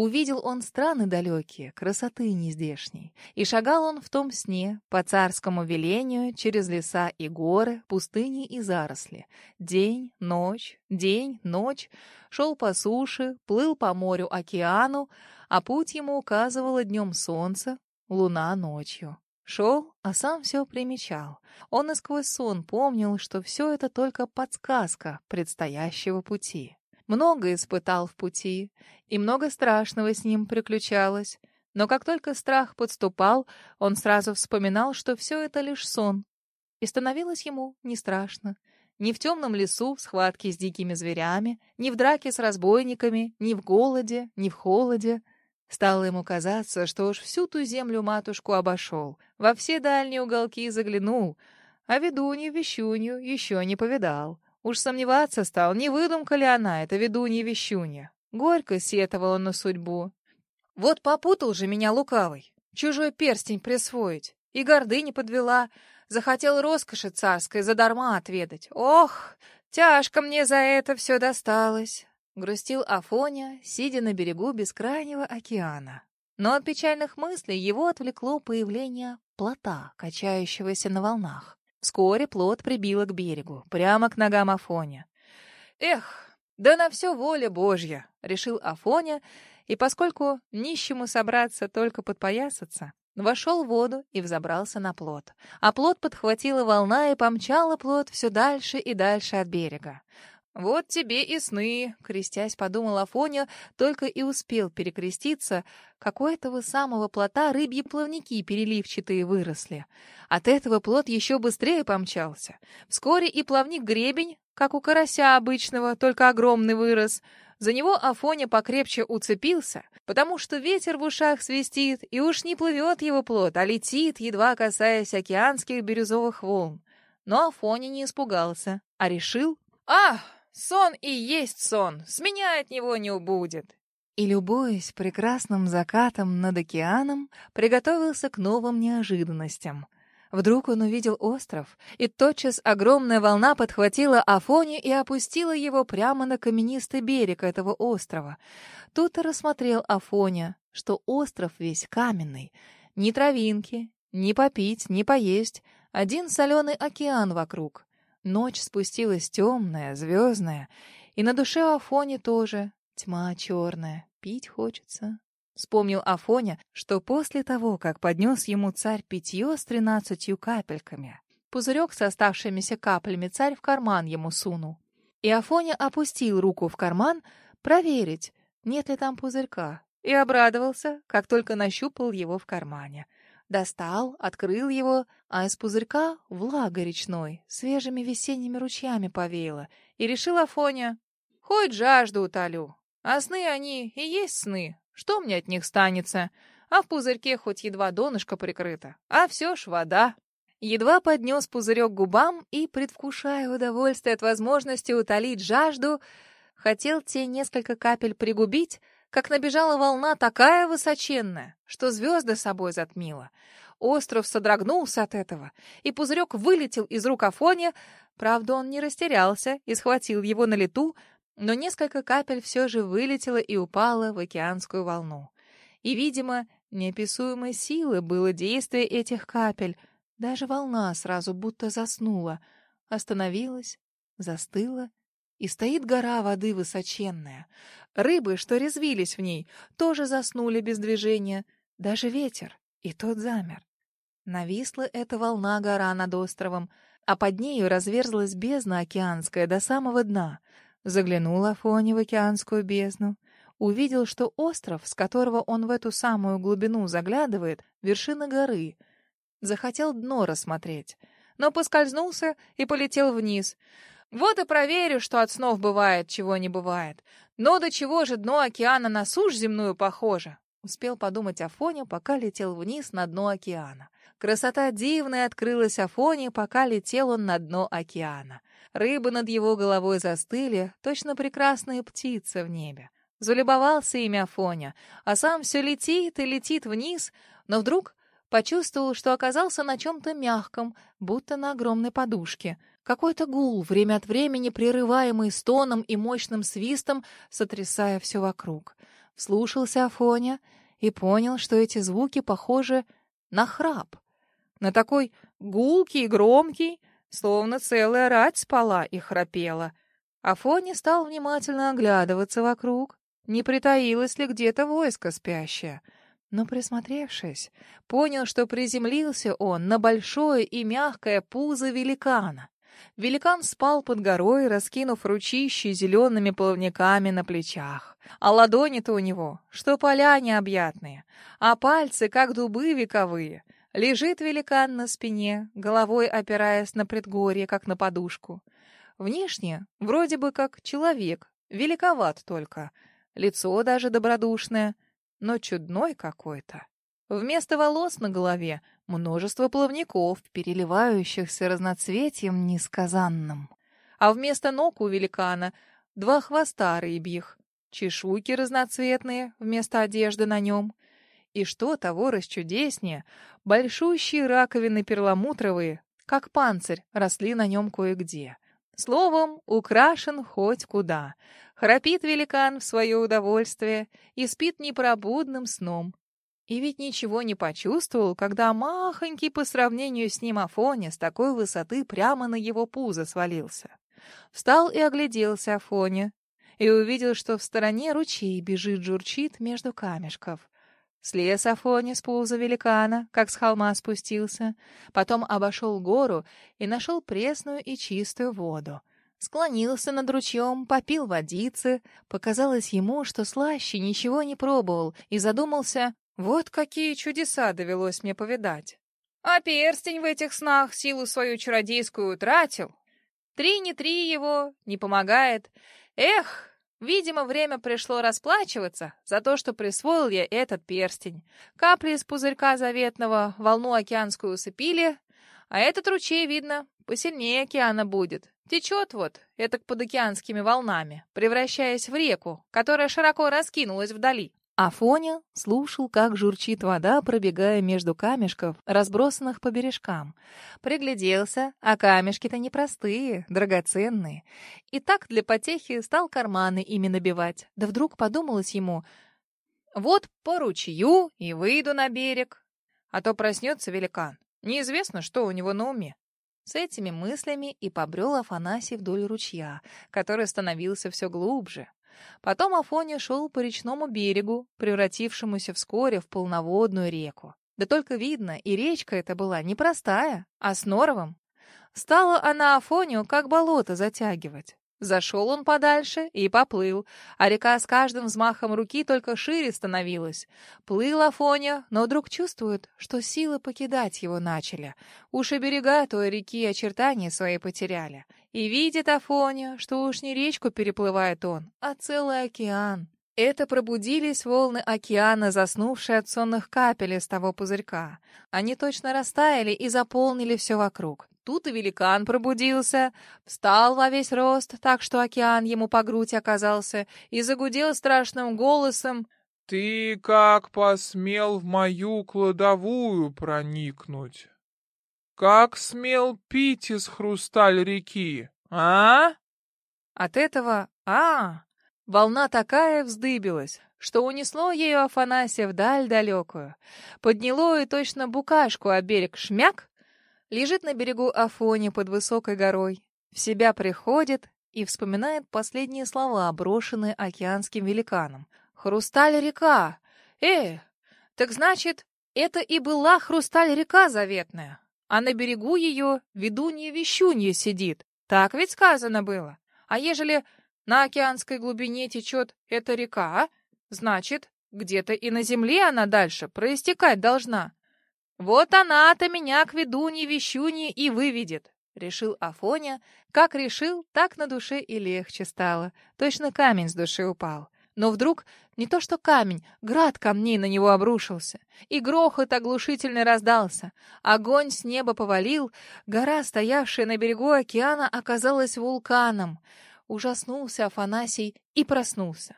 Увидел он страны далекие, красоты нездешней, и шагал он в том сне, по царскому велению, через леса и горы, пустыни и заросли. День, ночь, день, ночь, шел по суше, плыл по морю, океану, а путь ему указывало днем солнце, луна ночью. Шел, а сам все примечал. Он и сквозь сон помнил, что все это только подсказка предстоящего пути. Много испытал в пути, и много страшного с ним приключалось. Но как только страх подступал, он сразу вспоминал, что все это лишь сон. И становилось ему не страшно. Ни в темном лесу в схватке с дикими зверями, ни в драке с разбойниками, ни в голоде, ни в холоде. Стало ему казаться, что уж всю ту землю-матушку обошел, во все дальние уголки заглянул, а ведунью-вещунью еще не повидал. Уж сомневаться стал, не выдумка ли она, это ведунья-вещунья. Горько сетовал он на судьбу. Вот попутал же меня лукавый, чужой перстень присвоить, и гордыни подвела, захотел роскоши царской задарма отведать. Ох, тяжко мне за это все досталось. Грустил Афоня, сидя на берегу бескрайнего океана. Но от печальных мыслей его отвлекло появление плота, качающегося на волнах. Вскоре плот прибило к берегу, прямо к ногам Афоня. «Эх, да на все воля Божья!» — решил Афоня, и поскольку нищему собраться только подпоясаться, вошел в воду и взобрался на плот. А плот подхватила волна и помчала плот все дальше и дальше от берега. «Вот тебе и сны», — крестясь, подумал Афоня, только и успел перекреститься, как у этого самого плота рыбьи плавники переливчатые выросли. От этого плот еще быстрее помчался. Вскоре и плавник-гребень, как у карася обычного, только огромный вырос. За него Афоня покрепче уцепился, потому что ветер в ушах свистит, и уж не плывет его плот, а летит, едва касаясь океанских бирюзовых волн. Но Афоня не испугался, а решил «Ах!» Сон и есть сон, с меня от него не убудет. И, любуясь прекрасным закатом над океаном, приготовился к новым неожиданностям. Вдруг он увидел остров, и тотчас огромная волна подхватила Афони и опустила его прямо на каменистый берег этого острова. Тут и рассмотрел Афоня, что остров весь каменный. Ни травинки, ни попить, ни поесть, один соленый океан вокруг. Ночь спустилась темная, звездная, и на душе Афоне тоже тьма черная. Пить хочется. Вспомнил Афоня, что после того, как поднес ему царь питье с тринадцатью капельками, пузырек с оставшимися каплями царь в карман ему сунул. И Афоня опустил руку в карман проверить, нет ли там пузырька, и обрадовался, как только нащупал его в кармане — Достал, открыл его, а из пузырька влага речной, свежими весенними ручьями повеяло. И решил Афоня, хоть жажду утолю. А сны они и есть сны. Что мне от них станется? А в пузырьке хоть едва донышко прикрыто. А все ж вода. Едва поднес пузырек губам и, предвкушая удовольствие от возможности утолить жажду, хотел те несколько капель пригубить, как набежала волна такая высоченная, что звезды собой затмила. Остров содрогнулся от этого, и пузырек вылетел из рук Афоня. Правда, он не растерялся и схватил его на лету, но несколько капель все же вылетело и упало в океанскую волну. И, видимо, неописуемой силы было действие этих капель. Даже волна сразу будто заснула, остановилась, застыла и стоит гора воды высоченная. Рыбы, что резвились в ней, тоже заснули без движения. Даже ветер, и тот замер. Нависла эта волна-гора над островом, а под нею разверзлась бездна океанская до самого дна. Заглянул Афони в океанскую бездну. Увидел, что остров, с которого он в эту самую глубину заглядывает, вершина горы. Захотел дно рассмотреть, но поскользнулся и полетел вниз — вот и проверю, что от снов бывает, чего не бывает. Но до чего же дно океана на сушь земную похоже? Успел подумать Афоня, пока летел вниз на дно океана. Красота дивная открылась Афоне, пока летел он на дно океана. Рыбы над его головой застыли, точно прекрасные птицы в небе. Залюбовался ими Афоня, а сам все летит и летит вниз, но вдруг почувствовал, что оказался на чем-то мягком, будто на огромной подушке. Какой-то гул, время от времени прерываемый стоном и мощным свистом, сотрясая все вокруг. Слушался Афоня и понял, что эти звуки похожи на храп. На такой гулкий и громкий, словно целая рать спала и храпела. Афоня стал внимательно оглядываться вокруг, не притаилось ли где-то войско спящее. Но, присмотревшись, понял, что приземлился он на большое и мягкое пузо великана. Великан спал под горой, раскинув ручищи зелеными плавниками на плечах. А ладони-то у него, что поля необъятные, а пальцы, как дубы вековые. Лежит великан на спине, головой опираясь на предгорье, как на подушку. Внешне, вроде бы как человек, великоват только. Лицо даже добродушное, но чудной какой-то. Вместо волос на голове множество плавников, переливающихся разноцветием несказанным. А вместо ног у великана два хвоста рыбьих, чешуйки разноцветные вместо одежды на нем. И что того расчудеснее, большущие раковины перламутровые, как панцирь, росли на нем кое-где. Словом, украшен хоть куда. Храпит великан в свое удовольствие и спит непробудным сном, и ведь ничего не почувствовал, когда махонький по сравнению с ним Афоня с такой высоты прямо на его пузо свалился. Встал и огляделся Афоня, и увидел, что в стороне ручей бежит-журчит между камешков. Слез Афоня с пуза великана, как с холма спустился, потом обошел гору и нашел пресную и чистую воду. Склонился над ручьем, попил водицы. Показалось ему, что слаще ничего не пробовал, и задумался, вот какие чудеса довелось мне повидать. А перстень в этих снах силу свою чародейскую утратил. Три не три его, не помогает. Эх, видимо, время пришло расплачиваться за то, что присвоил я этот перстень. Капли из пузырька заветного волну океанскую усыпили, а этот ручей, видно, посильнее океана будет. Течет вот, это под океанскими волнами, превращаясь в реку, которая широко раскинулась вдали. Афоня слушал, как журчит вода, пробегая между камешков, разбросанных по бережкам. Пригляделся, а камешки-то непростые, драгоценные. И так для потехи стал карманы ими набивать. Да вдруг подумалось ему, вот по ручью и выйду на берег. А то проснется великан. Неизвестно, что у него на уме. С этими мыслями и побрел Афанасий вдоль ручья, который становился все глубже. Потом Афоня шел по речному берегу, превратившемуся вскоре в полноводную реку. Да только видно, и речка эта была не простая, а с норовом. Стала она Афонию как болото затягивать. Зашел он подальше и поплыл, а река с каждым взмахом руки только шире становилась. Плыл Афоня, но вдруг чувствует, что силы покидать его начали. Уж и берега той реки очертания свои потеряли. И видит Афоня, что уж не речку переплывает он, а целый океан. Это пробудились волны океана, заснувшие от сонных капель из того пузырька. Они точно растаяли и заполнили все вокруг. Тут и великан пробудился, встал во весь рост, так что океан ему по грудь оказался, и загудел страшным голосом «Ты как посмел в мою кладовую проникнуть? Как смел пить из хрусталь реки, а?» От этого «а» волна такая вздыбилась, что унесло ею Афанасия вдаль далекую. Подняло и точно букашку о берег шмяк, Лежит на берегу Афони под высокой горой, в себя приходит и вспоминает последние слова, брошенные океанским великаном. «Хрусталь-река! Э, так значит, это и была хрусталь-река заветная, а на берегу ее ведунья-вещунья сидит. Так ведь сказано было. А ежели на океанской глубине течет эта река, значит, где-то и на земле она дальше проистекать должна. «Вот она-то меня к ведунье вещунье и выведет», — решил Афоня. Как решил, так на душе и легче стало. Точно камень с души упал. Но вдруг не то что камень, град камней на него обрушился, и грохот оглушительно раздался. Огонь с неба повалил, гора, стоявшая на берегу океана, оказалась вулканом. Ужаснулся Афанасий и проснулся.